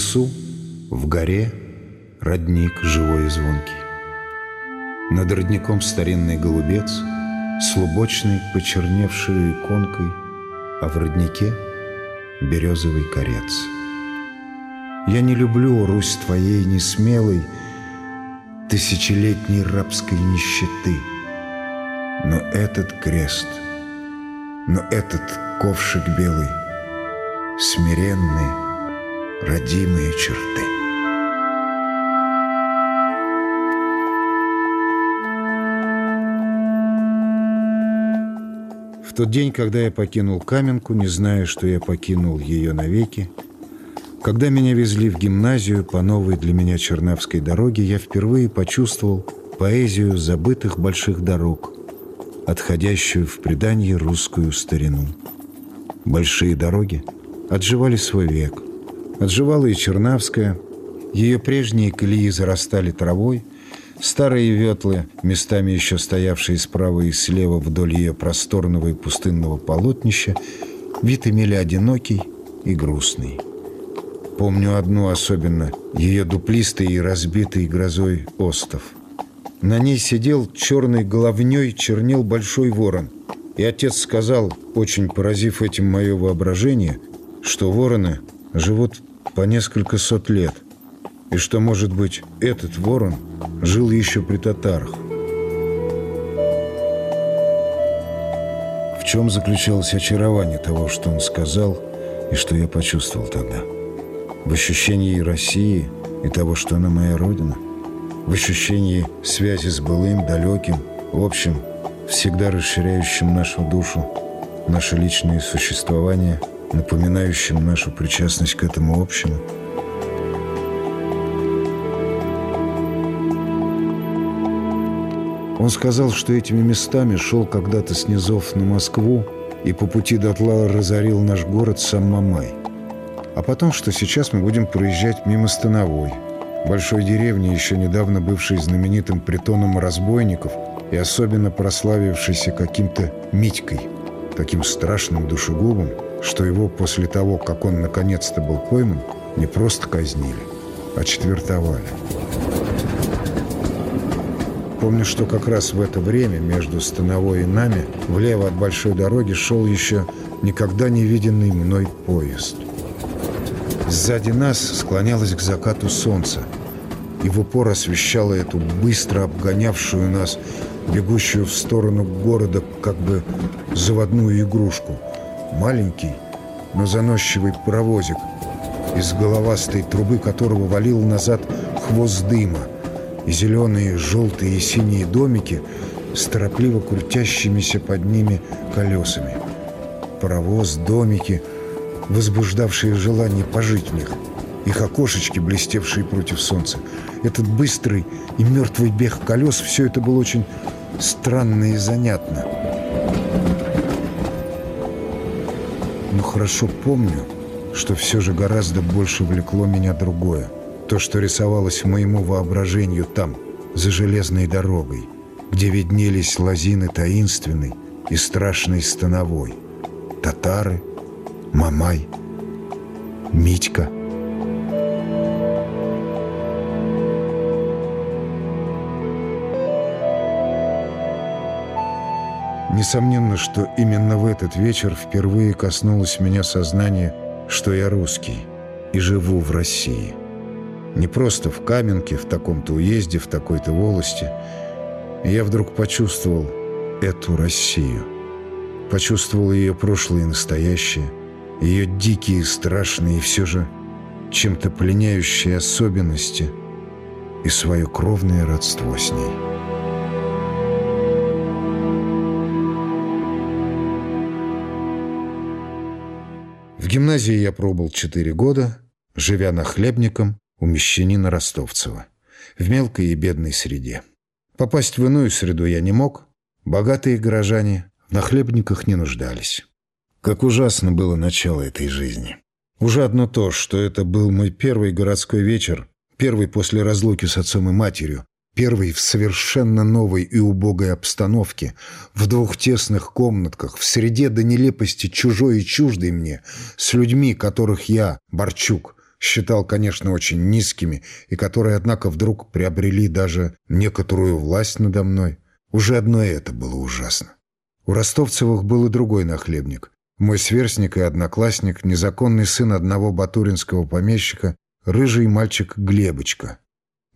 лесу, в горе, родник живой и звонкий. Над родником старинный голубец С лубочной почерневшей иконкой, А в роднике березовый корец. Я не люблю, Русь твоей несмелой, Тысячелетней рабской нищеты. Но этот крест, но этот ковшик белый, Смиренные, родимые черты. В тот день, когда я покинул Каменку, не зная, что я покинул ее навеки, когда меня везли в гимназию по новой для меня Чернавской дороге, я впервые почувствовал поэзию забытых больших дорог, отходящую в предании русскую старину. Большие дороги отживали свой век. Отживала и Чернавская. Ее прежние колеи зарастали травой, Старые ветлы, местами еще стоявшие справа и слева вдоль ее просторного и пустынного полотнища, вид имели одинокий и грустный. Помню одну особенно, ее дуплистый и разбитый грозой остов. На ней сидел черной головней, чернел большой ворон. И отец сказал, очень поразив этим мое воображение, что вороны живут по несколько сот лет – и что, может быть, этот ворон жил еще при татарах. В чем заключалось очарование того, что он сказал и что я почувствовал тогда? В ощущении России и того, что она моя родина? В ощущении связи с былым, далеким, в общем, всегда расширяющим нашу душу, наше личное существование, напоминающим нашу причастность к этому общему – Он сказал, что этими местами шел когда-то с низов на Москву и по пути до тла разорил наш город сам Мамай. А потом, что сейчас мы будем проезжать мимо Становой, большой деревни, еще недавно бывшей знаменитым притоном разбойников и особенно прославившейся каким-то Митькой, таким страшным душегубом, что его после того, как он наконец-то был пойман, не просто казнили, а четвертовали. Помню, что как раз в это время между Становой и нами влево от большой дороги шел еще никогда не виденный мной поезд. Сзади нас склонялось к закату солнце и в упор освещало эту быстро обгонявшую нас, бегущую в сторону города, как бы заводную игрушку. Маленький, но заносчивый паровозик, из головастой трубы которого валил назад хвост дыма – и зеленые, желтые и синие домики с торопливо крутящимися под ними колесами. Паровоз, домики, возбуждавшие желание пожить в них, их окошечки, блестевшие против солнца. Этот быстрый и мертвый бег колес, все это было очень странно и занятно. Хорошо помню, что все же гораздо больше влекло меня другое – то, что рисовалось моему воображению там, за железной дорогой, где виднелись лозины таинственной и страшной становой. Татары, Мамай, Митька. Несомненно, что именно в этот вечер впервые коснулось меня сознание, что я русский и живу в России. Не просто в Каменке, в таком-то уезде, в такой-то волости. Я вдруг почувствовал эту Россию. Почувствовал ее прошлое и настоящее, ее дикие, страшные и все же чем-то пленяющие особенности и свое кровное родство с ней. Гимназии я пробыл четыре года, живя на хлебником у мещанина Ростовцева, в мелкой и бедной среде. Попасть в иную среду я не мог, богатые горожане на хлебниках не нуждались. Как ужасно было начало этой жизни. Уже одно то, что это был мой первый городской вечер, первый после разлуки с отцом и матерью, первый в совершенно новой и убогой обстановке, в двух тесных комнатках, в среде до нелепости чужой и чуждой мне, с людьми, которых я, Борчук, считал, конечно, очень низкими, и которые, однако, вдруг приобрели даже некоторую власть надо мной. Уже одно это было ужасно. У Ростовцевых был и другой нахлебник. Мой сверстник и одноклассник, незаконный сын одного батуринского помещика, рыжий мальчик Глебочка.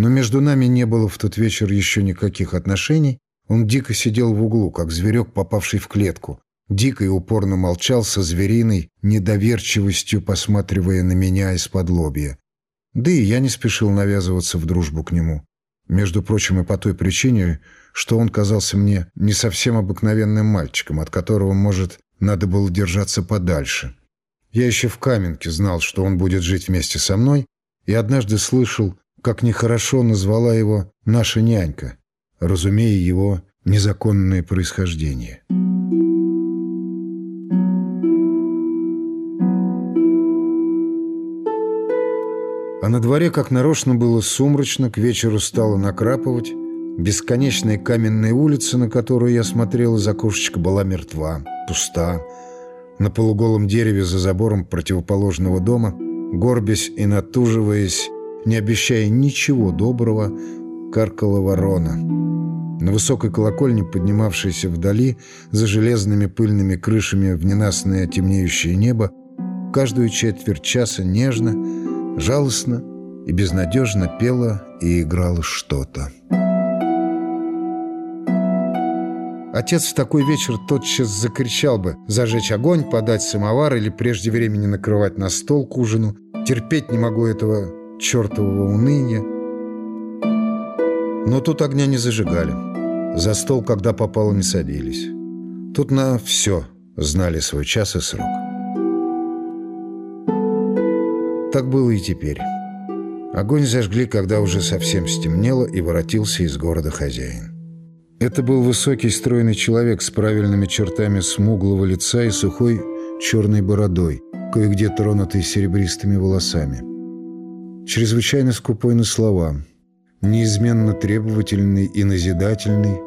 Но между нами не было в тот вечер еще никаких отношений. Он дико сидел в углу, как зверек, попавший в клетку. Дико и упорно молчал со звериной недоверчивостью, посматривая на меня из-под лобья. Да и я не спешил навязываться в дружбу к нему. Между прочим, и по той причине, что он казался мне не совсем обыкновенным мальчиком, от которого, может, надо было держаться подальше. Я еще в Каменке знал, что он будет жить вместе со мной, и однажды слышал, как нехорошо назвала его «наша нянька», разумея его незаконное происхождение. А на дворе, как нарочно, было сумрачно, к вечеру стало накрапывать. Бесконечная каменная улица, на которую я смотрел из окошечка, была мертва, пуста. На полуголом дереве за забором противоположного дома, горбясь и натуживаясь, не обещая ничего доброго, каркала ворона. На высокой колокольне, поднимавшейся вдали, за железными пыльными крышами в ненастное темнеющее небо, каждую четверть часа нежно, жалостно и безнадежно пела и играла что-то. Отец в такой вечер тотчас закричал бы «зажечь огонь, подать самовар или прежде времени накрывать на стол к ужину. Терпеть не могу этого чертового уныния». Но тут огня не зажигали. За стол, когда попало, не садились. Тут на все знали свой час и срок. Так было и теперь. Огонь зажгли, когда уже совсем стемнело, и воротился из города хозяин. Это был высокий стройный человек с правильными чертами смуглого лица и сухой черной бородой, кое-где тронутой серебристыми волосами. Чрезвычайно скупой на слова, неизменно требовательный и назидательный,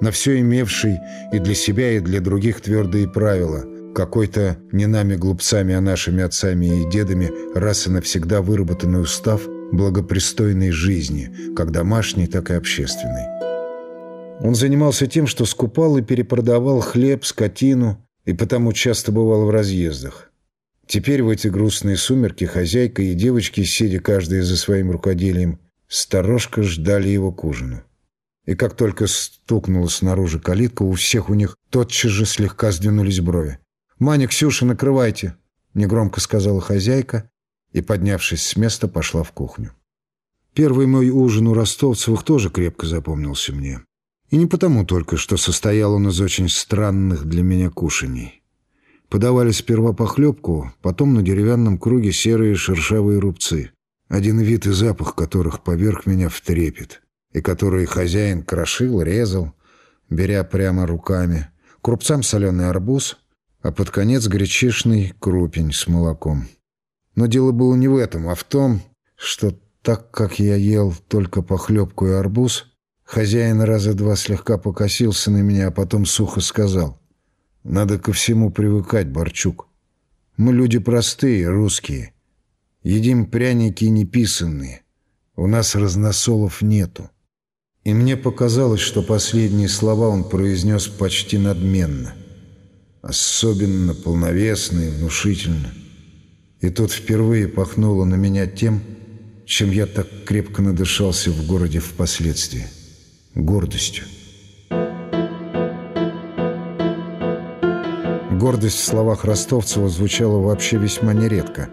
на все имевший и для себя, и для других твердые правила – какой-то не нами глупцами, а нашими отцами и дедами раз и навсегда выработанный устав благопристойной жизни, как домашней, так и общественной. Он занимался тем, что скупал и перепродавал хлеб, скотину, и потому часто бывал в разъездах. Теперь в эти грустные сумерки хозяйка и девочки, сидя каждая за своим рукоделием, сторожко ждали его к ужину. И как только стукнула снаружи калитка, у всех у них тотчас же слегка сдвинулись брови. «Маня, Ксюша, накрывайте!» — негромко сказала хозяйка и, поднявшись с места, пошла в кухню. Первый мой ужин у Ростовцевых тоже крепко запомнился мне. И не потому только, что состоял он из очень странных для меня кушаний. Подавали сперва похлебку, потом на деревянном круге серые шершавые рубцы, один вид и запах которых поверх меня в трепет, и которые хозяин крошил, резал, беря прямо руками. К рубцам соленый арбуз — а под конец гречишный крупень с молоком. Но дело было не в этом, а в том, что так как я ел только похлебку и арбуз, хозяин раза два слегка покосился на меня, а потом сухо сказал, «Надо ко всему привыкать, Борчук. Мы люди простые, русские. Едим пряники неписанные. У нас разносолов нету». И мне показалось, что последние слова он произнес почти надменно – особенно полновесно и внушительно. И тут впервые пахнуло на меня тем, чем я так крепко надышался в городе впоследствии — гордостью. Гордость в словах Ростовцева звучала вообще весьма нередко.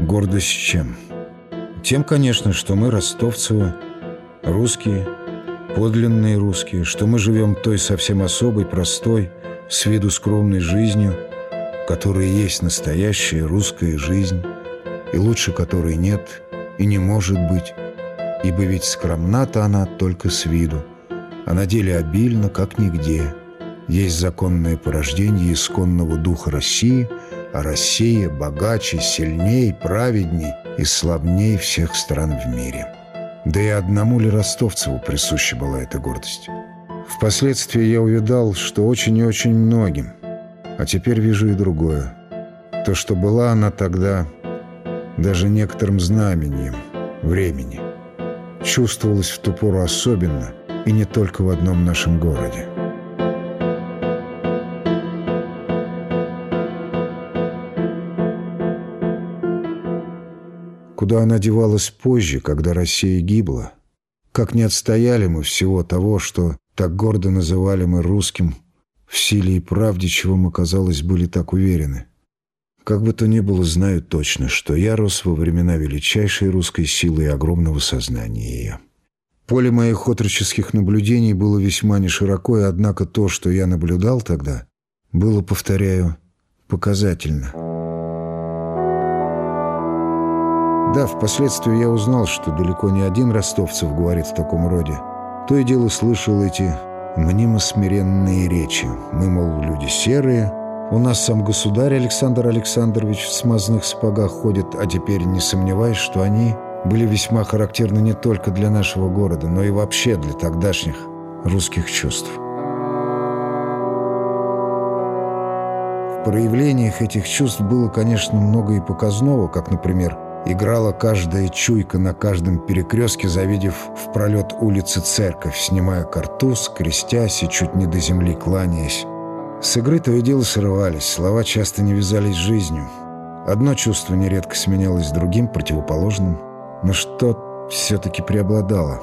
Гордость чем? Тем, конечно, что мы, Ростовцевы, русские, подлинные русские, что мы живем той совсем особой, простой, с виду скромной жизнью, которая есть настоящая русская жизнь, и лучше которой нет и не может быть, ибо ведь скромна-то она только с виду, а на деле обильно, как нигде. Есть законное порождение исконного духа России, а Россия богаче, сильней, праведней и славней всех стран в мире. Да и одному ли Ростовцеву присуща была эта гордость? Впоследствии я увидал, что очень и очень многим. А теперь вижу и другое. То, что была она тогда, даже некоторым знамением времени. Чувствовалось в ту пору особенно, и не только в одном нашем городе. Куда она девалась позже, когда Россия гибла? Как не отстояли мы всего того, что так гордо называли мы русским, в силе и правде, чего мы, казалось, были так уверены. Как бы то ни было, знаю точно, что я рос во времена величайшей русской силы и огромного сознания ее. Поле моих отроческих наблюдений было весьма нешироко, и однако то, что я наблюдал тогда, было, повторяю, показательно. Да, впоследствии я узнал, что далеко не один ростовцев говорит в таком роде. То и дело слышал эти мнимо-смиренные речи. Мы, мол, люди серые, у нас сам государь Александр Александрович в смазных сапогах ходит, а теперь не сомневаюсь, что они были весьма характерны не только для нашего города, но и вообще для тогдашних русских чувств. В проявлениях этих чувств было, конечно, много и показного, как, например, играла каждая чуйка на каждом перекрестке, завидев в пролет улицы церковь, снимая картуз, крестясь и чуть не до земли кланяясь. С игры то и дело срывались, слова часто не вязались с жизнью. Одно чувство нередко сменялось другим, противоположным. Но что все-таки преобладало?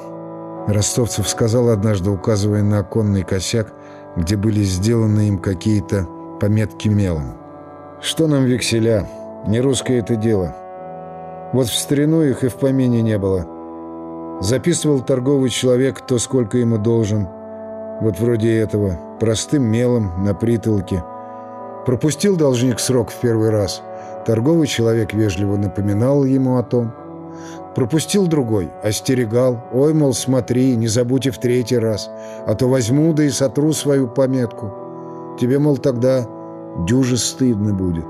Ростовцев сказал однажды, указывая на оконный косяк, где были сделаны им какие-то пометки мелом. «Что нам векселя? Не русское это дело. Вот в старину их и в помине не было. Записывал торговый человек, кто сколько ему должен. Вот вроде этого» простым мелом на притолке. Пропустил должник срок в первый раз. Торговый человек вежливо напоминал ему о том. Пропустил другой, остерегал. Ой, мол, смотри, не забудь и в третий раз, а то возьму да и сотру свою пометку. Тебе, мол, тогда дюже стыдно будет.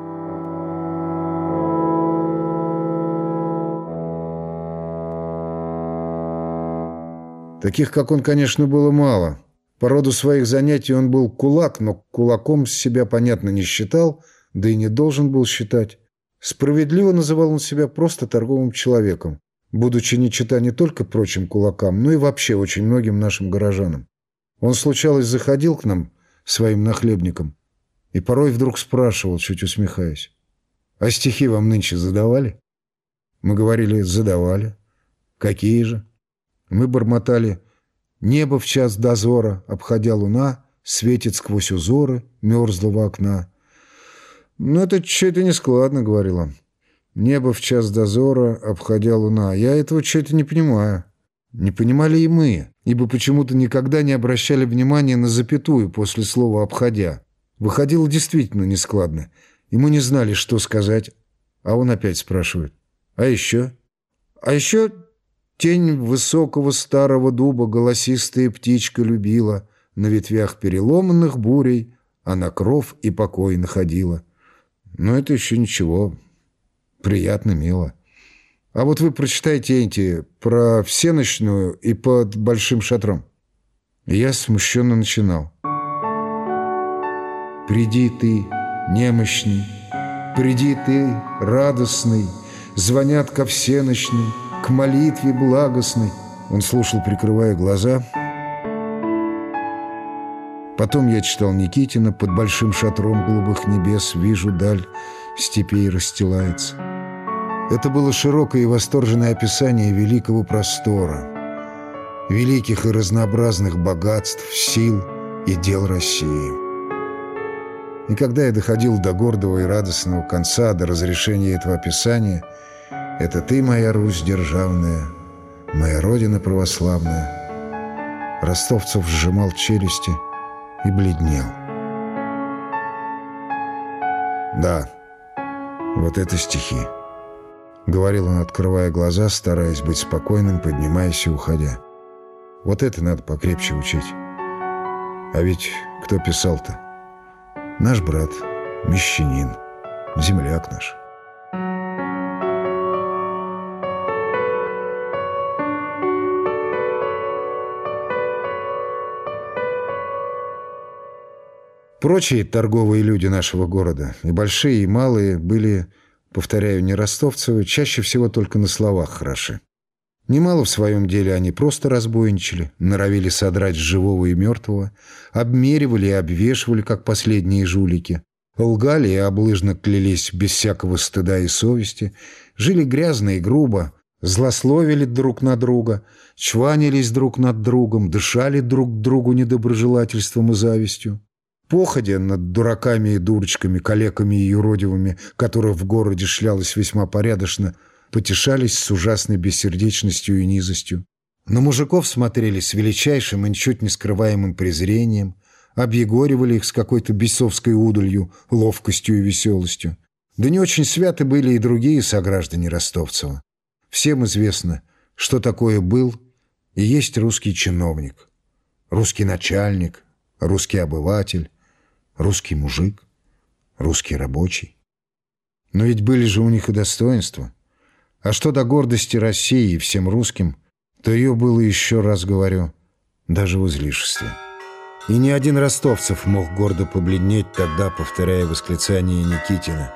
Таких, как он, конечно, было мало – по роду своих занятий он был кулак, но кулаком себя, понятно, не считал, да и не должен был считать. Справедливо называл он себя просто торговым человеком, будучи не чита не только прочим кулакам, но и вообще очень многим нашим горожанам. Он, случалось, заходил к нам своим нахлебникам и порой вдруг спрашивал, чуть усмехаясь, «А стихи вам нынче задавали?» Мы говорили, задавали. «Какие же?» Мы бормотали, Небо в час дозора, обходя луна, светит сквозь узоры мерзлого окна. «Ну, это что-то нескладно», — говорил он. «Небо в час дозора, обходя луна. Я этого что-то не понимаю». Не понимали и мы, ибо почему-то никогда не обращали внимания на запятую после слова «обходя». Выходило действительно нескладно, и мы не знали, что сказать. А он опять спрашивает. «А еще?» «А еще Тень высокого старого дуба голосистая птичка любила, На ветвях переломанных бурей она кров и покой находила. Но это еще ничего, приятно, мило. А вот вы прочитайте эти про всеночную и под большим шатром. я смущенно начинал. «Приди ты, немощный, приди ты, радостный, звонят ко всеночной, к молитве благостной. Он слушал, прикрывая глаза. Потом я читал Никитина «Под большим шатром голубых небес вижу даль, степей расстилается». Это было широкое и восторженное описание великого простора, великих и разнообразных богатств, сил и дел России. И когда я доходил до гордого и радостного конца, до разрешения этого описания – это ты, моя Русь державная, моя Родина православная. Ростовцев сжимал челюсти и бледнел. Да, вот это стихи. Говорил он, открывая глаза, стараясь быть спокойным, поднимаясь и уходя. Вот это надо покрепче учить. А ведь кто писал-то? Наш брат, мещанин, земляк наш. Прочие торговые люди нашего города, и большие, и малые, были повторяю, не ростовцевы, чаще всего только на словах хороши. Немало в своем деле они просто разбойничали, норовили содрать живого и мертвого, обмеривали и обвешивали, как последние жулики, лгали и облыжно клялись без всякого стыда и совести, жили грязно и грубо, злословили друг на друга, чванились друг над другом, дышали друг другу недоброжелательством и завистью. Походя над дураками и дурочками, калеками и юродивыми, которых в городе шлялось весьма порядочно, потешались с ужасной бессердечностью и низостью. На мужиков смотрели с величайшим и ничуть не скрываемым презрением, объегоривали их с какой-то бесовской удалью, ловкостью и веселостью. Да не очень святы были и другие сограждане Ростовцева. Всем известно, что такое был и есть русский чиновник, русский начальник, русский обыватель, русский мужик, русский рабочий. Но ведь были же у них и достоинства. А что до гордости России и всем русским, то ее было, еще раз говорю, даже в излишестве. И ни один ростовцев мог гордо побледнеть тогда, повторяя восклицание Никитина.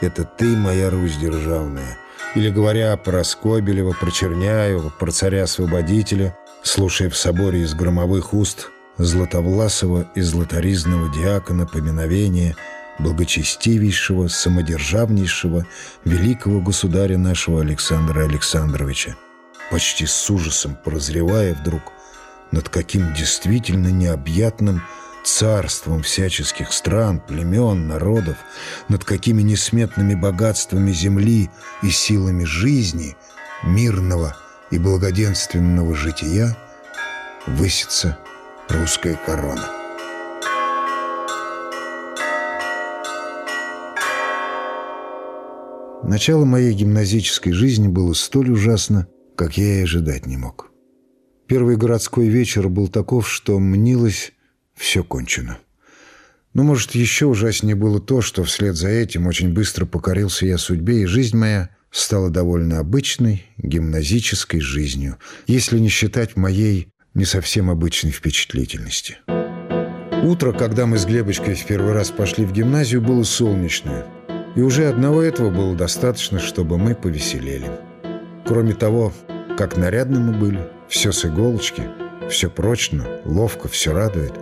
«Это ты, моя Русь державная». Или говоря про Скобелева, про Черняева, про царя-освободителя, слушая в соборе из громовых уст Златовласова и златоризного диакона поминовения благочестивейшего, самодержавнейшего, великого государя нашего Александра Александровича, почти с ужасом прозревая вдруг над каким действительно необъятным царством всяческих стран, племен, народов, над какими несметными богатствами земли и силами жизни, мирного и благоденственного жития, высится русская корона. Начало моей гимназической жизни было столь ужасно, как я и ожидать не мог. Первый городской вечер был таков, что мнилось все кончено. Но, может, еще ужаснее было то, что вслед за этим очень быстро покорился я судьбе, и жизнь моя стала довольно обычной, гимназической жизнью, если не считать моей не совсем обычной впечатлительности. Утро, когда мы с Глебочкой в первый раз пошли в гимназию, было солнечное. И уже одного этого было достаточно, чтобы мы повеселели. Кроме того, как нарядны мы были, все с иголочки, все прочно, ловко, все радует.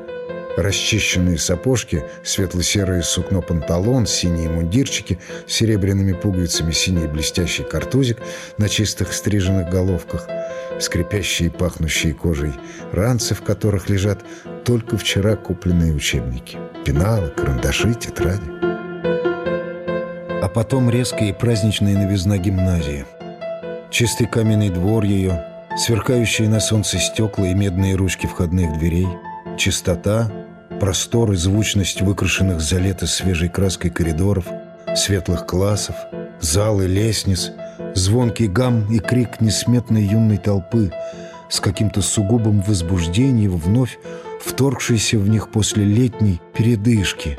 Расчищенные сапожки, светло-серое сукно панталон, синие мундирчики с серебряными пуговицами, синий блестящий картузик на чистых стриженных головках – скрипящие и пахнущие кожей, ранцы, в которых лежат только вчера купленные учебники, пеналы, карандаши, тетради. А потом резкая и праздничная новизна гимназии. Чистый каменный двор ее, сверкающие на солнце стекла и медные ручки входных дверей, чистота, простор и звучность выкрашенных за лето свежей краской коридоров, светлых классов, залы, лестниц — звонкий гам и крик несметной юной толпы с каким-то сугубым возбуждением, вновь вторгшейся в них после летней передышки,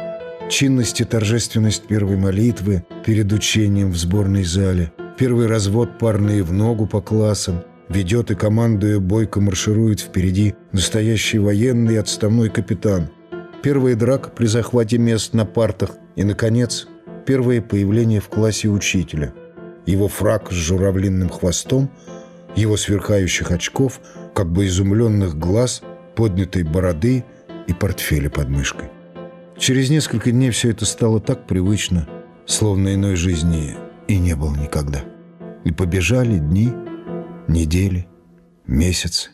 чинность и торжественность первой молитвы перед учением в сборной зале, первый развод парные в ногу по классам, ведет и командуя бойко марширует впереди настоящий военный отставной капитан, первая драка при захвате мест на партах. И, наконец, первое появление в классе учителя – его фраг с журавлиным хвостом, его сверкающих очков, как бы изумленных глаз, поднятой бороды и портфеля под мышкой. Через несколько дней все это стало так привычно, словно иной жизни и не было никогда. И побежали дни, недели, месяцы.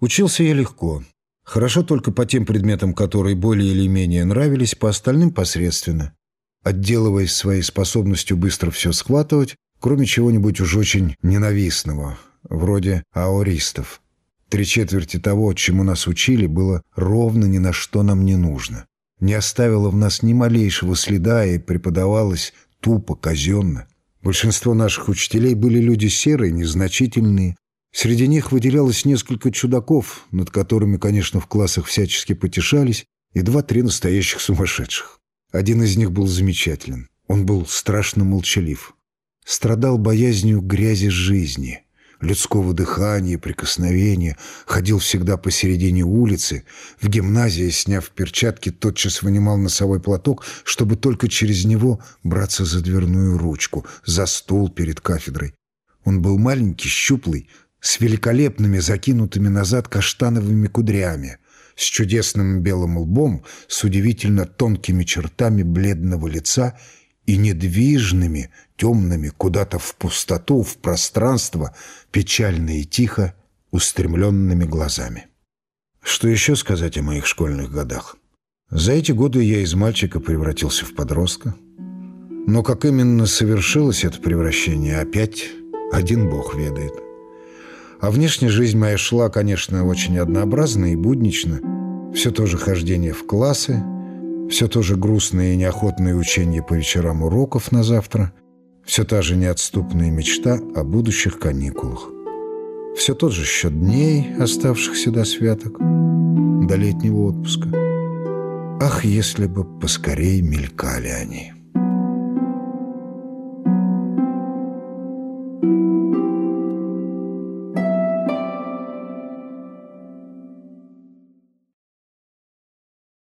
Учился я легко. Хорошо только по тем предметам, которые более или менее нравились, по остальным посредственно отделываясь своей способностью быстро все схватывать, кроме чего-нибудь уж очень ненавистного, вроде аористов. Три четверти того, чему нас учили, было ровно ни на что нам не нужно. Не оставило в нас ни малейшего следа и преподавалось тупо, казенно. Большинство наших учителей были люди серые, незначительные. Среди них выделялось несколько чудаков, над которыми, конечно, в классах всячески потешались, и два-три настоящих сумасшедших. Один из них был замечателен. Он был страшно молчалив. Страдал боязнью грязи жизни, людского дыхания, прикосновения, ходил всегда посередине улицы. В гимназии, сняв перчатки, тотчас вынимал носовой платок, чтобы только через него браться за дверную ручку, за стол перед кафедрой. Он был маленький, щуплый, с великолепными закинутыми назад каштановыми кудрями, с чудесным белым лбом, с удивительно тонкими чертами бледного лица и недвижными, темными, куда-то в пустоту, в пространство, печально и тихо, устремленными глазами. Что еще сказать о моих школьных годах? За эти годы я из мальчика превратился в подростка. Но как именно совершилось это превращение, опять один бог ведает. А внешняя жизнь моя шла, конечно, очень однообразно и буднично. Все то же хождение в классы, все то же грустное и неохотное учение по вечерам уроков на завтра, все та же неотступная мечта о будущих каникулах. Все тот же счет дней, оставшихся до святок, до летнего отпуска. Ах, если бы поскорей мелькали они!»